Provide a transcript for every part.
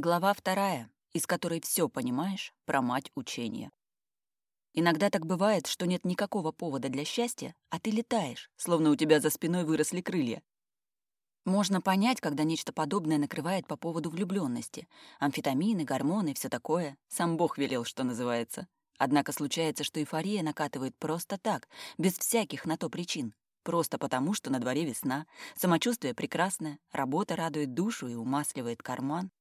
Глава вторая, из которой все понимаешь про мать учения. Иногда так бывает, что нет никакого повода для счастья, а ты летаешь, словно у тебя за спиной выросли крылья. Можно понять, когда нечто подобное накрывает по поводу влюбленности. Амфетамины, гормоны, все такое. Сам Бог велел, что называется. Однако случается, что эйфория накатывает просто так, без всяких на то причин. Просто потому, что на дворе весна, самочувствие прекрасное, работа радует душу и умасливает карман.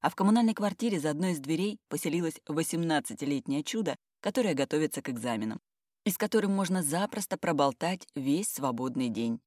А в коммунальной квартире за одной из дверей поселилось 18-летнее чудо, которое готовится к экзаменам, и с которым можно запросто проболтать весь свободный день.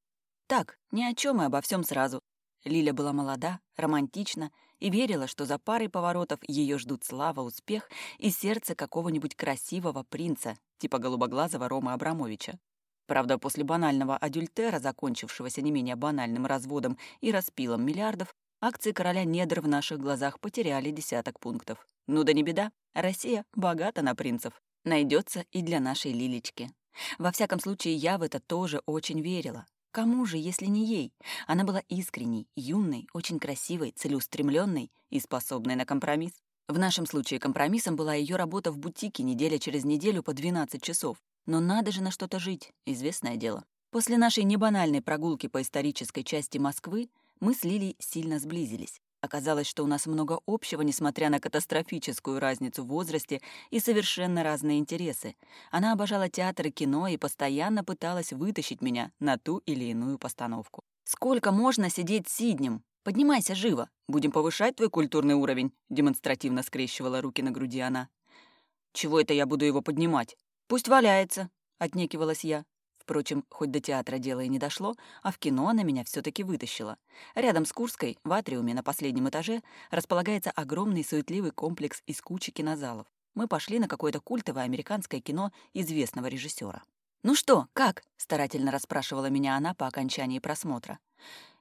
Так, ни о чем и обо всем сразу. Лиля была молода, романтична и верила, что за парой поворотов ее ждут слава, успех и сердце какого-нибудь красивого принца, типа голубоглазого Рома Абрамовича. Правда, после банального адюльтера, закончившегося не менее банальным разводом и распилом миллиардов, акции короля недр в наших глазах потеряли десяток пунктов. Ну да не беда, Россия богата на принцев. Найдется и для нашей Лилечки. Во всяком случае, я в это тоже очень верила. Кому же, если не ей? Она была искренней, юной, очень красивой, целеустремленной и способной на компромисс. В нашем случае компромиссом была ее работа в бутике неделя через неделю по 12 часов. Но надо же на что-то жить, известное дело. После нашей небанальной прогулки по исторической части Москвы мы с Лилей сильно сблизились. Оказалось, что у нас много общего, несмотря на катастрофическую разницу в возрасте и совершенно разные интересы. Она обожала театр и кино и постоянно пыталась вытащить меня на ту или иную постановку. «Сколько можно сидеть сиднем? Поднимайся живо. Будем повышать твой культурный уровень», — демонстративно скрещивала руки на груди она. «Чего это я буду его поднимать? Пусть валяется», — отнекивалась я. Впрочем, хоть до театра дело и не дошло, а в кино она меня все таки вытащила. Рядом с Курской, в атриуме на последнем этаже, располагается огромный суетливый комплекс из кучи кинозалов. Мы пошли на какое-то культовое американское кино известного режиссера. «Ну что, как?» — старательно расспрашивала меня она по окончании просмотра.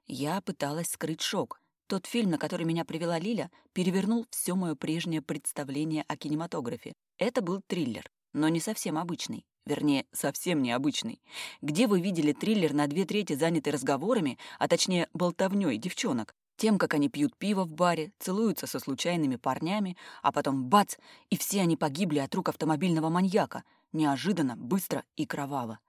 Я пыталась скрыть шок. Тот фильм, на который меня привела Лиля, перевернул все мое прежнее представление о кинематографе. Это был триллер, но не совсем обычный. Вернее, совсем необычный. Где вы видели триллер на две трети занятый разговорами, а точнее болтовнёй девчонок? Тем, как они пьют пиво в баре, целуются со случайными парнями, а потом бац, и все они погибли от рук автомобильного маньяка. Неожиданно, быстро и кроваво.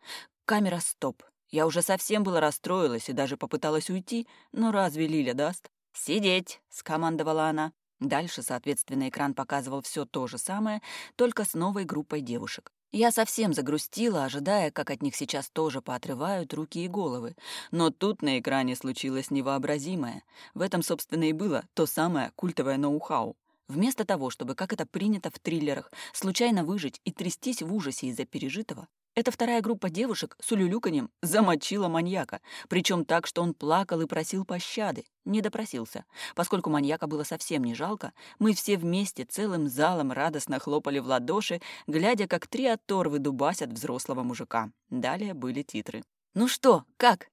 Камера стоп. Я уже совсем была расстроилась и даже попыталась уйти, но разве Лиля даст? «Сидеть!» — скомандовала она. Дальше, соответственно, экран показывал все то же самое, только с новой группой девушек. Я совсем загрустила, ожидая, как от них сейчас тоже поотрывают руки и головы. Но тут на экране случилось невообразимое. В этом, собственно, и было то самое культовое ноу-хау. Вместо того, чтобы, как это принято в триллерах, случайно выжить и трястись в ужасе из-за пережитого, эта вторая группа девушек с улюлюканьем замочила маньяка, причем так, что он плакал и просил пощады. Не допросился. Поскольку маньяка было совсем не жалко, мы все вместе целым залом радостно хлопали в ладоши, глядя, как три оторвы дубасят взрослого мужика. Далее были титры. «Ну что, как?»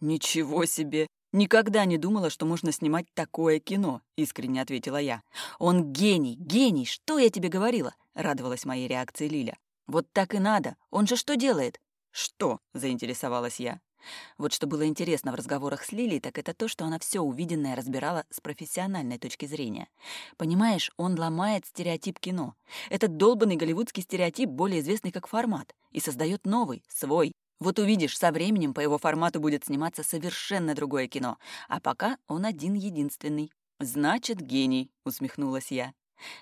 «Ничего себе! Никогда не думала, что можно снимать такое кино», — искренне ответила я. «Он гений, гений! Что я тебе говорила?» — радовалась моей реакции Лиля. «Вот так и надо. Он же что делает?» «Что?» — заинтересовалась я. Вот что было интересно в разговорах с Лилией, так это то, что она все увиденное разбирала с профессиональной точки зрения. Понимаешь, он ломает стереотип кино. Этот долбанный голливудский стереотип, более известный как формат, и создает новый, свой. Вот увидишь, со временем по его формату будет сниматься совершенно другое кино, а пока он один-единственный. «Значит, гений», — усмехнулась я.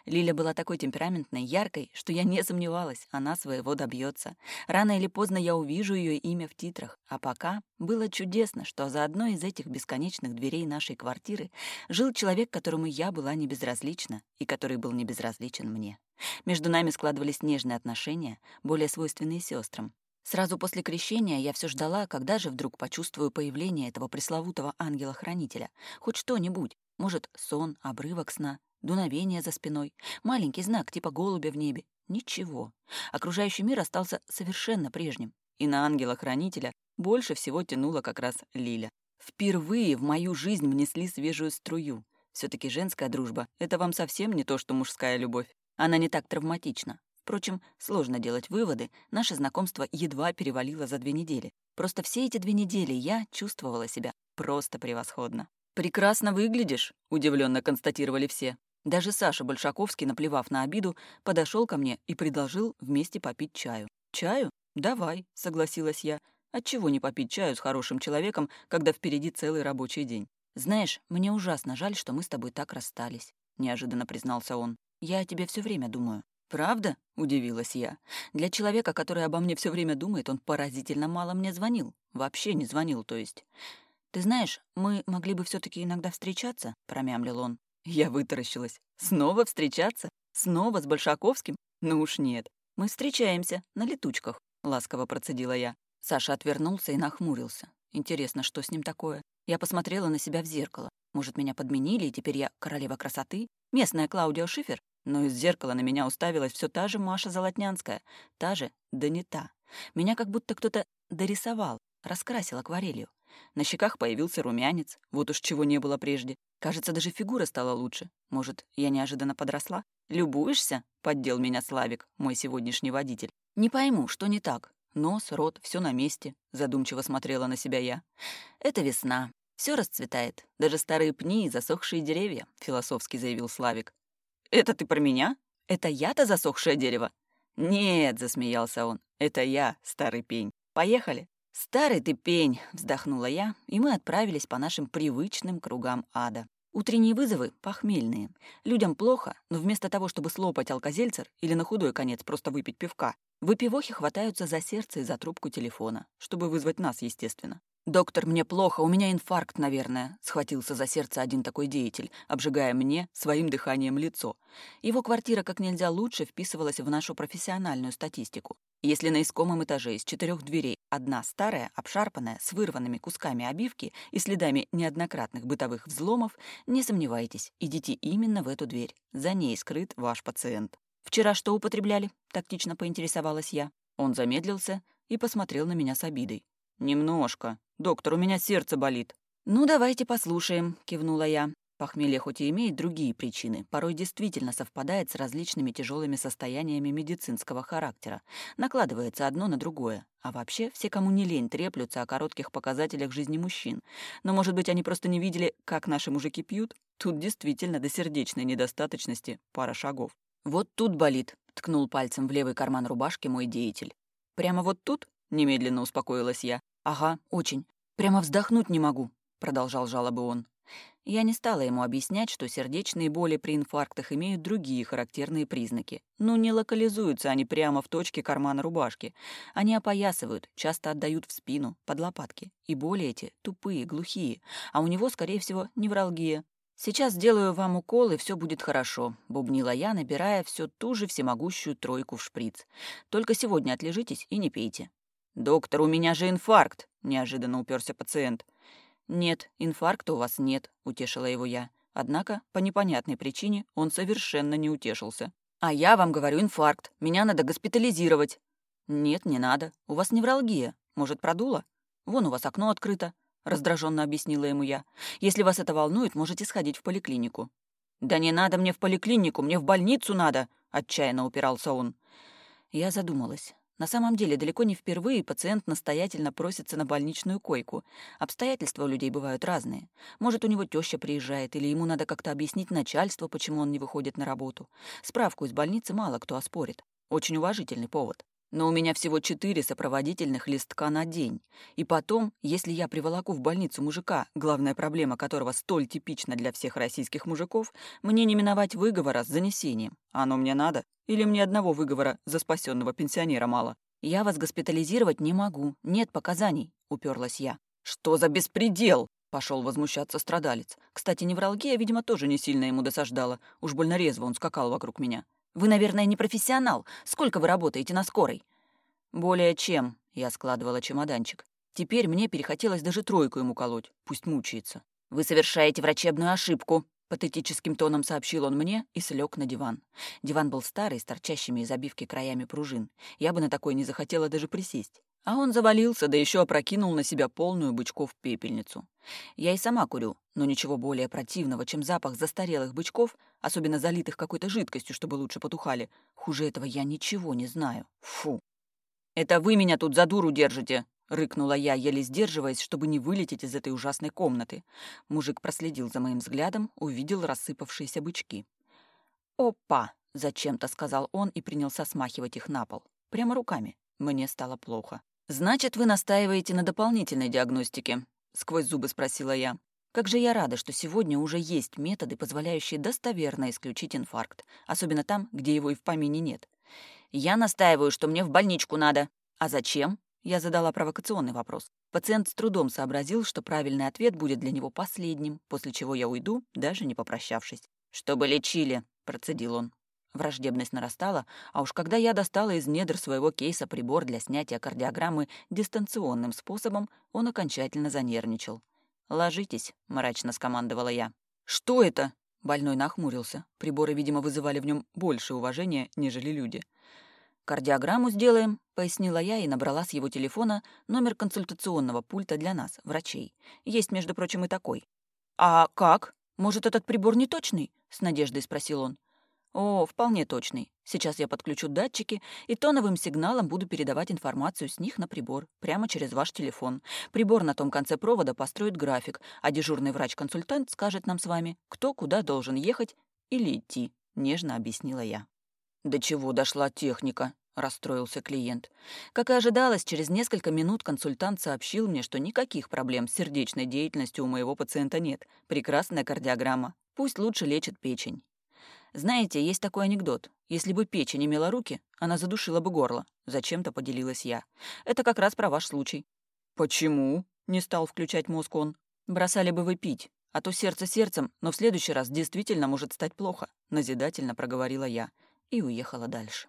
Лиля была такой темпераментной, яркой, что я не сомневалась, она своего добьется. Рано или поздно я увижу ее имя в титрах. А пока было чудесно, что за одной из этих бесконечных дверей нашей квартиры жил человек, которому я была не безразлична и который был не безразличен мне. Между нами складывались нежные отношения, более свойственные сестрам. Сразу после крещения я все ждала, когда же вдруг почувствую появление этого пресловутого ангела-хранителя. Хоть что-нибудь. Может, сон, обрывок сна, дуновение за спиной, маленький знак типа голубя в небе. Ничего. Окружающий мир остался совершенно прежним. И на ангела-хранителя больше всего тянула как раз Лиля. Впервые в мою жизнь внесли свежую струю. все таки женская дружба — это вам совсем не то, что мужская любовь. Она не так травматична. Впрочем, сложно делать выводы, наше знакомство едва перевалило за две недели. Просто все эти две недели я чувствовала себя просто превосходно. «Прекрасно выглядишь», — удивленно констатировали все. Даже Саша Большаковский, наплевав на обиду, подошел ко мне и предложил вместе попить чаю. «Чаю? Давай», — согласилась я. Отчего не попить чаю с хорошим человеком, когда впереди целый рабочий день? «Знаешь, мне ужасно жаль, что мы с тобой так расстались», — неожиданно признался он. «Я о тебе все время думаю». «Правда?» — удивилась я. «Для человека, который обо мне все время думает, он поразительно мало мне звонил. Вообще не звонил, то есть». «Ты знаешь, мы могли бы все таки иногда встречаться?» — промямлил он. Я вытаращилась. «Снова встречаться? Снова с Большаковским? Ну уж нет. Мы встречаемся на летучках», — ласково процедила я. Саша отвернулся и нахмурился. Интересно, что с ним такое? Я посмотрела на себя в зеркало. Может, меня подменили, и теперь я королева красоты? Местная Клаудио Шифер? Но из зеркала на меня уставилась все та же Маша Золотнянская. Та же, да не та. Меня как будто кто-то дорисовал, раскрасил акварелью. На щеках появился румянец, вот уж чего не было прежде. Кажется, даже фигура стала лучше. Может, я неожиданно подросла? «Любуешься?» — поддел меня Славик, мой сегодняшний водитель. «Не пойму, что не так. Нос, рот, все на месте», — задумчиво смотрела на себя я. «Это весна. Все расцветает. Даже старые пни и засохшие деревья», — философски заявил Славик. «Это ты про меня? Это я-то засохшее дерево?» «Нет», — засмеялся он, — «это я, старый пень. Поехали». «Старый ты пень», — вздохнула я, и мы отправились по нашим привычным кругам ада. Утренние вызовы похмельные. Людям плохо, но вместо того, чтобы слопать алкозельцер или на худой конец просто выпить пивка, выпивохи хватаются за сердце и за трубку телефона, чтобы вызвать нас, естественно. «Доктор, мне плохо, у меня инфаркт, наверное», — схватился за сердце один такой деятель, обжигая мне своим дыханием лицо. Его квартира как нельзя лучше вписывалась в нашу профессиональную статистику. Если на искомом этаже из четырех дверей одна старая, обшарпанная, с вырванными кусками обивки и следами неоднократных бытовых взломов, не сомневайтесь, идите именно в эту дверь. За ней скрыт ваш пациент. «Вчера что употребляли?» — тактично поинтересовалась я. Он замедлился и посмотрел на меня с обидой. «Немножко. Доктор, у меня сердце болит». «Ну, давайте послушаем», — кивнула я. Похмелье хоть и имеет другие причины, порой действительно совпадает с различными тяжелыми состояниями медицинского характера, накладывается одно на другое. А вообще, все, кому не лень, треплются о коротких показателях жизни мужчин. Но, может быть, они просто не видели, как наши мужики пьют? Тут действительно до сердечной недостаточности пара шагов. «Вот тут болит», — ткнул пальцем в левый карман рубашки мой деятель. «Прямо вот тут?» — немедленно успокоилась я. «Ага, очень. Прямо вздохнуть не могу», — продолжал жалобы он. Я не стала ему объяснять, что сердечные боли при инфарктах имеют другие характерные признаки. Ну, не локализуются они прямо в точке кармана рубашки. Они опоясывают, часто отдают в спину, под лопатки. И боли эти тупые, глухие. А у него, скорее всего, невралгия. «Сейчас сделаю вам укол, и все будет хорошо», — бубнила я, набирая все ту же всемогущую тройку в шприц. «Только сегодня отлежитесь и не пейте». «Доктор, у меня же инфаркт!» — неожиданно уперся пациент. «Нет, инфаркта у вас нет», — утешила его я. Однако, по непонятной причине, он совершенно не утешился. «А я вам говорю инфаркт. Меня надо госпитализировать». «Нет, не надо. У вас невралгия. Может, продуло? Вон у вас окно открыто», — раздраженно объяснила ему я. «Если вас это волнует, можете сходить в поликлинику». «Да не надо мне в поликлинику, мне в больницу надо», — отчаянно упирался он. Я задумалась. На самом деле, далеко не впервые пациент настоятельно просится на больничную койку. Обстоятельства у людей бывают разные. Может, у него теща приезжает, или ему надо как-то объяснить начальству, почему он не выходит на работу. Справку из больницы мало кто оспорит. Очень уважительный повод. Но у меня всего четыре сопроводительных листка на день. И потом, если я приволоку в больницу мужика, главная проблема которого столь типична для всех российских мужиков, мне не миновать выговора с занесением. Оно мне надо? Или мне одного выговора за спасенного пенсионера мало? Я вас госпитализировать не могу. Нет показаний, уперлась я. Что за беспредел? Пошел возмущаться страдалец. Кстати, невралгия, видимо, тоже не сильно ему досаждала. Уж больно резво он скакал вокруг меня. Вы, наверное, не профессионал. Сколько вы работаете на скорой?» «Более чем», — я складывала чемоданчик. Теперь мне перехотелось даже тройку ему колоть. Пусть мучается. «Вы совершаете врачебную ошибку», — патетическим тоном сообщил он мне и слег на диван. Диван был старый, с торчащими из обивки краями пружин. Я бы на такой не захотела даже присесть. А он завалился, да еще опрокинул на себя полную бычков пепельницу. Я и сама курю, но ничего более противного, чем запах застарелых бычков, особенно залитых какой-то жидкостью, чтобы лучше потухали, хуже этого я ничего не знаю. Фу. «Это вы меня тут за дуру держите!» — рыкнула я, еле сдерживаясь, чтобы не вылететь из этой ужасной комнаты. Мужик проследил за моим взглядом, увидел рассыпавшиеся бычки. «Опа!» — зачем-то сказал он и принялся смахивать их на пол. Прямо руками. Мне стало плохо. «Значит, вы настаиваете на дополнительной диагностике?» — сквозь зубы спросила я. Как же я рада, что сегодня уже есть методы, позволяющие достоверно исключить инфаркт, особенно там, где его и в помине нет. Я настаиваю, что мне в больничку надо. А зачем? Я задала провокационный вопрос. Пациент с трудом сообразил, что правильный ответ будет для него последним, после чего я уйду, даже не попрощавшись. «Чтобы лечили», — процедил он. Враждебность нарастала, а уж когда я достала из недр своего кейса прибор для снятия кардиограммы дистанционным способом, он окончательно занервничал. «Ложитесь», — мрачно скомандовала я. «Что это?» — больной нахмурился. Приборы, видимо, вызывали в нем больше уважения, нежели люди. «Кардиограмму сделаем», — пояснила я и набрала с его телефона номер консультационного пульта для нас, врачей. Есть, между прочим, и такой. «А как? Может, этот прибор не точный?» — с надеждой спросил он. О, вполне точный. Сейчас я подключу датчики и тоновым сигналом буду передавать информацию с них на прибор, прямо через ваш телефон. Прибор на том конце провода построит график, а дежурный врач-консультант скажет нам с вами, кто куда должен ехать или идти, нежно объяснила я. До чего дошла техника? — расстроился клиент. Как и ожидалось, через несколько минут консультант сообщил мне, что никаких проблем с сердечной деятельностью у моего пациента нет. Прекрасная кардиограмма. Пусть лучше лечит печень. Знаете, есть такой анекдот. Если бы печень имела руки, она задушила бы горло. Зачем-то поделилась я. Это как раз про ваш случай. Почему? Не стал включать мозг он. Бросали бы вы пить. А то сердце сердцем, но в следующий раз действительно может стать плохо. Назидательно проговорила я. И уехала дальше.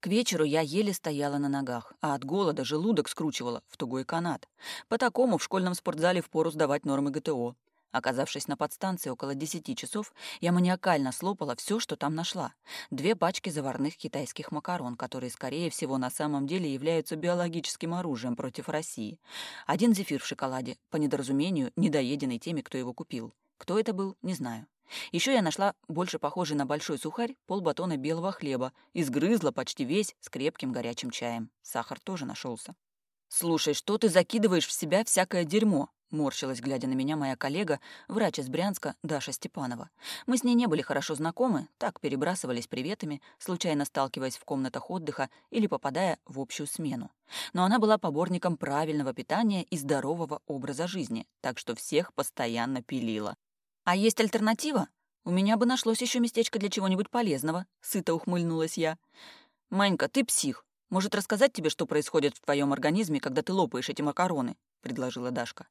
К вечеру я еле стояла на ногах, а от голода желудок скручивала в тугой канат. По такому в школьном спортзале впору сдавать нормы ГТО. Оказавшись на подстанции около десяти часов, я маниакально слопала все, что там нашла. Две пачки заварных китайских макарон, которые, скорее всего, на самом деле являются биологическим оружием против России. Один зефир в шоколаде, по недоразумению, недоеденный теми, кто его купил. Кто это был, не знаю. Еще я нашла больше похожий на большой сухарь полбатона белого хлеба и сгрызла почти весь с крепким горячим чаем. Сахар тоже нашелся. «Слушай, что ты закидываешь в себя всякое дерьмо?» Морщилась, глядя на меня, моя коллега, врач из Брянска, Даша Степанова. Мы с ней не были хорошо знакомы, так перебрасывались приветами, случайно сталкиваясь в комнатах отдыха или попадая в общую смену. Но она была поборником правильного питания и здорового образа жизни, так что всех постоянно пилила. «А есть альтернатива? У меня бы нашлось еще местечко для чего-нибудь полезного», — сыто ухмыльнулась я. «Манька, ты псих. Может, рассказать тебе, что происходит в твоем организме, когда ты лопаешь эти макароны?» — предложила Дашка.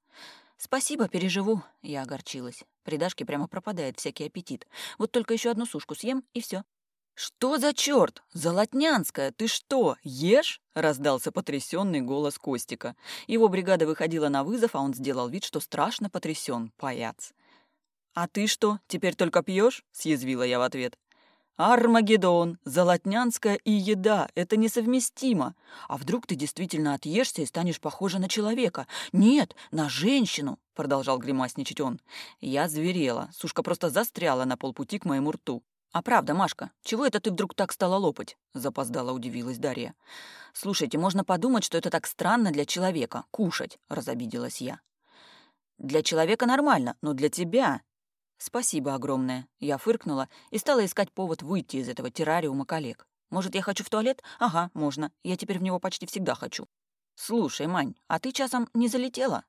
«Спасибо, переживу», — я огорчилась. При Дашке прямо пропадает всякий аппетит. Вот только еще одну сушку съем, и все. «Что за черт? Золотнянская, ты что, ешь?» — раздался потрясенный голос Костика. Его бригада выходила на вызов, а он сделал вид, что страшно потрясен, паяц. «А ты что, теперь только пьешь? съязвила я в ответ. Армагеддон, золотнянская и еда — это несовместимо. А вдруг ты действительно отъешься и станешь похожа на человека? Нет, на женщину, — продолжал гримасничать он. Я зверела, сушка просто застряла на полпути к моему рту. «А правда, Машка, чего это ты вдруг так стала лопать?» — запоздала удивилась Дарья. «Слушайте, можно подумать, что это так странно для человека — кушать», — разобиделась я. «Для человека нормально, но для тебя «Спасибо огромное». Я фыркнула и стала искать повод выйти из этого террариума коллег. «Может, я хочу в туалет? Ага, можно. Я теперь в него почти всегда хочу». «Слушай, Мань, а ты часом не залетела?»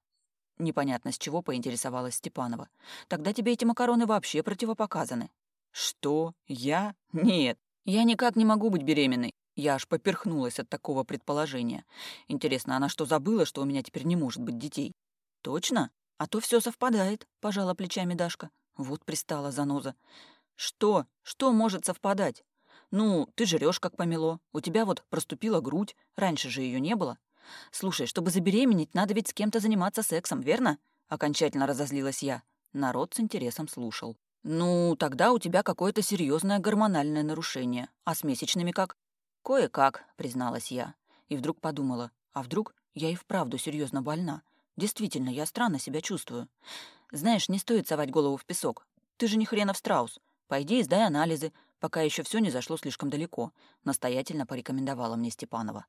Непонятно с чего поинтересовалась Степанова. «Тогда тебе эти макароны вообще противопоказаны». «Что? Я? Нет. Я никак не могу быть беременной. Я аж поперхнулась от такого предположения. Интересно, она что, забыла, что у меня теперь не может быть детей? Точно? А то все совпадает, пожала плечами Дашка. Вот пристала заноза. Что? Что может совпадать? Ну, ты жрешь как помело. У тебя вот проступила грудь. Раньше же ее не было. Слушай, чтобы забеременеть, надо ведь с кем-то заниматься сексом, верно? Окончательно разозлилась я. Народ с интересом слушал. Ну, тогда у тебя какое-то серьезное гормональное нарушение. А с месячными как? Кое-как, призналась я. И вдруг подумала, а вдруг я и вправду серьезно больна? Действительно, я странно себя чувствую. Знаешь, не стоит совать голову в песок. Ты же не хренов страус. Пойди и сдай анализы. пока еще все не зашло слишком далеко», — настоятельно порекомендовала мне Степанова.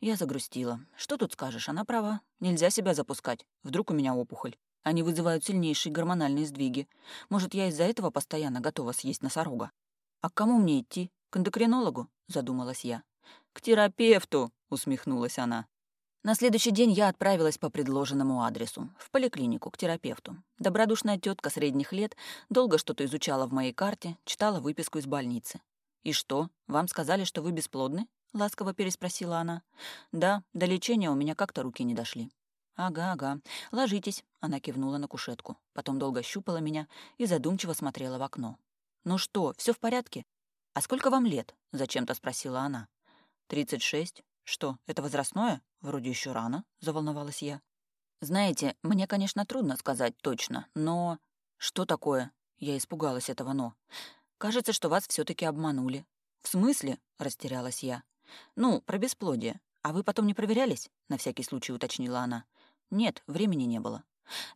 Я загрустила. Что тут скажешь, она права. Нельзя себя запускать. Вдруг у меня опухоль. Они вызывают сильнейшие гормональные сдвиги. Может, я из-за этого постоянно готова съесть носорога. А к кому мне идти? К эндокринологу? Задумалась я. К терапевту, усмехнулась она. На следующий день я отправилась по предложенному адресу, в поликлинику, к терапевту. Добродушная тетка средних лет долго что-то изучала в моей карте, читала выписку из больницы. «И что, вам сказали, что вы бесплодны?» — ласково переспросила она. «Да, до лечения у меня как-то руки не дошли». «Ага, ага. Ложитесь», — она кивнула на кушетку. Потом долго щупала меня и задумчиво смотрела в окно. «Ну что, все в порядке?» «А сколько вам лет?» — зачем-то спросила она. «Тридцать шесть. Что, это возрастное? Вроде еще рано», — заволновалась я. «Знаете, мне, конечно, трудно сказать точно, но...» «Что такое?» Я испугалась этого «но». «Кажется, что вас все таки обманули». «В смысле?» — растерялась я. «Ну, про бесплодие. А вы потом не проверялись?» — на всякий случай уточнила она. «Нет, времени не было.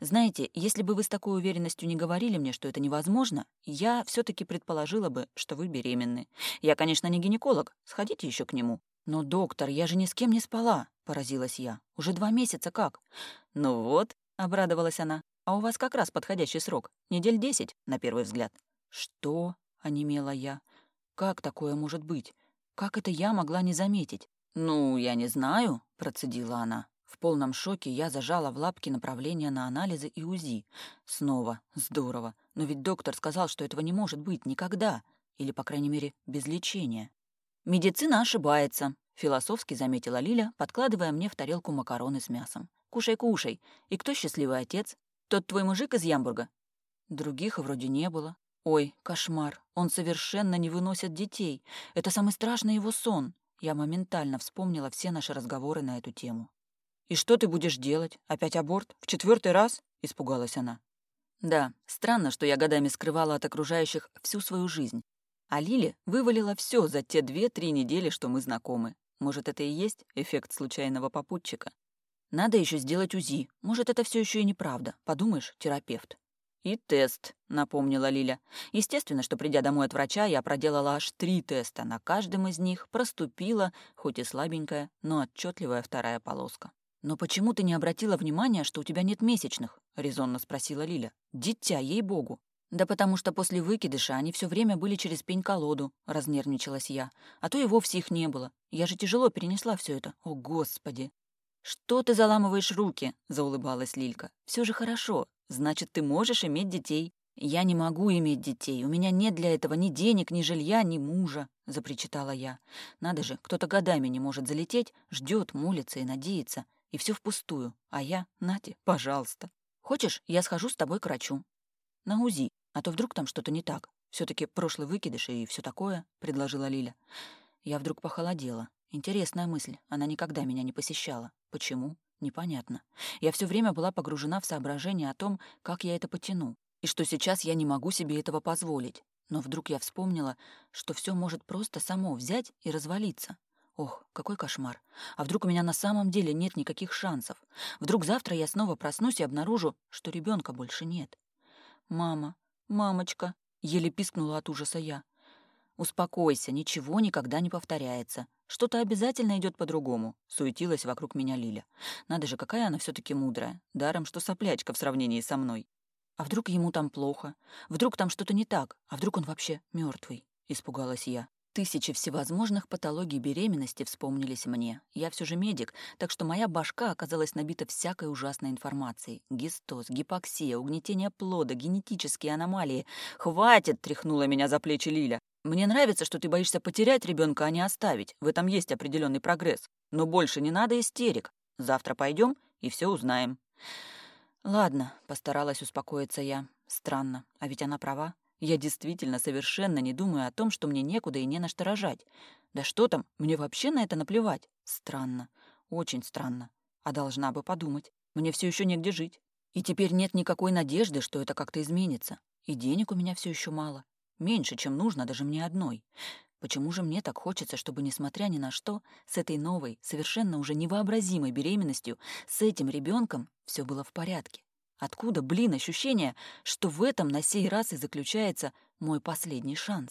Знаете, если бы вы с такой уверенностью не говорили мне, что это невозможно, я все таки предположила бы, что вы беременны. Я, конечно, не гинеколог, сходите еще к нему. «Но, доктор, я же ни с кем не спала», — поразилась я. «Уже два месяца как?» «Ну вот», — обрадовалась она, «а у вас как раз подходящий срок. Недель десять, на первый взгляд». «Что?» — онемела я. «Как такое может быть? Как это я могла не заметить?» «Ну, я не знаю», — процедила она. В полном шоке я зажала в лапки направление на анализы и УЗИ. Снова. Здорово. Но ведь доктор сказал, что этого не может быть никогда. Или, по крайней мере, без лечения. «Медицина ошибается», — философски заметила Лиля, подкладывая мне в тарелку макароны с мясом. «Кушай, кушай. И кто счастливый отец? Тот твой мужик из Ямбурга?» Других вроде не было. Ой, кошмар. Он совершенно не выносит детей. Это самый страшный его сон. Я моментально вспомнила все наши разговоры на эту тему. «И что ты будешь делать? Опять аборт? В четвертый раз?» — испугалась она. Да, странно, что я годами скрывала от окружающих всю свою жизнь, а Лили вывалила все за те две-три недели, что мы знакомы. Может, это и есть эффект случайного попутчика? Надо еще сделать УЗИ. Может, это все еще и неправда. Подумаешь, терапевт. «И тест», — напомнила Лиля. Естественно, что, придя домой от врача, я проделала аж три теста. На каждом из них проступила, хоть и слабенькая, но отчетливая вторая полоска. «Но почему ты не обратила внимания, что у тебя нет месячных?» — резонно спросила Лиля. «Дитя, ей-богу!» «Да потому что после выкидыша они все время были через пень-колоду», — разнервничалась я. «А то и вовсе их не было. Я же тяжело перенесла все это. О, Господи!» «Что ты заламываешь руки?» — заулыбалась Лилька. Все же хорошо. Значит, ты можешь иметь детей». «Я не могу иметь детей. У меня нет для этого ни денег, ни жилья, ни мужа», — запричитала я. «Надо же, кто-то годами не может залететь, ждет, молится и надеется. И все впустую. А я, Нате, пожалуйста. Хочешь, я схожу с тобой к врачу?» «На УЗИ. А то вдруг там что-то не так. все таки прошлый выкидыш и все такое», — предложила Лиля. Я вдруг похолодела. Интересная мысль. Она никогда меня не посещала. Почему? Непонятно. Я все время была погружена в соображение о том, как я это потяну, и что сейчас я не могу себе этого позволить. Но вдруг я вспомнила, что все может просто само взять и развалиться. Ох, какой кошмар. А вдруг у меня на самом деле нет никаких шансов? Вдруг завтра я снова проснусь и обнаружу, что ребенка больше нет? Мама, «Мамочка!» — еле пискнула от ужаса я. «Успокойся, ничего никогда не повторяется. Что-то обязательно идет по-другому», — суетилась вокруг меня Лиля. «Надо же, какая она все таки мудрая. Даром, что соплячка в сравнении со мной. А вдруг ему там плохо? Вдруг там что-то не так? А вдруг он вообще мертвый? испугалась я. Тысячи всевозможных патологий беременности вспомнились мне. Я все же медик, так что моя башка оказалась набита всякой ужасной информацией. Гистоз, гипоксия, угнетение плода, генетические аномалии. «Хватит!» — тряхнула меня за плечи Лиля. «Мне нравится, что ты боишься потерять ребенка, а не оставить. В этом есть определенный прогресс. Но больше не надо истерик. Завтра пойдем и все узнаем». «Ладно», — постаралась успокоиться я. «Странно, а ведь она права. Я действительно совершенно не думаю о том, что мне некуда и не на что рожать. Да что там, мне вообще на это наплевать. Странно, очень странно. А должна бы подумать. Мне все еще негде жить. И теперь нет никакой надежды, что это как-то изменится. И денег у меня все еще мало. Меньше, чем нужно даже мне одной. Почему же мне так хочется, чтобы, несмотря ни на что, с этой новой, совершенно уже невообразимой беременностью, с этим ребенком все было в порядке? Откуда, блин, ощущение, что в этом на сей раз и заключается мой последний шанс?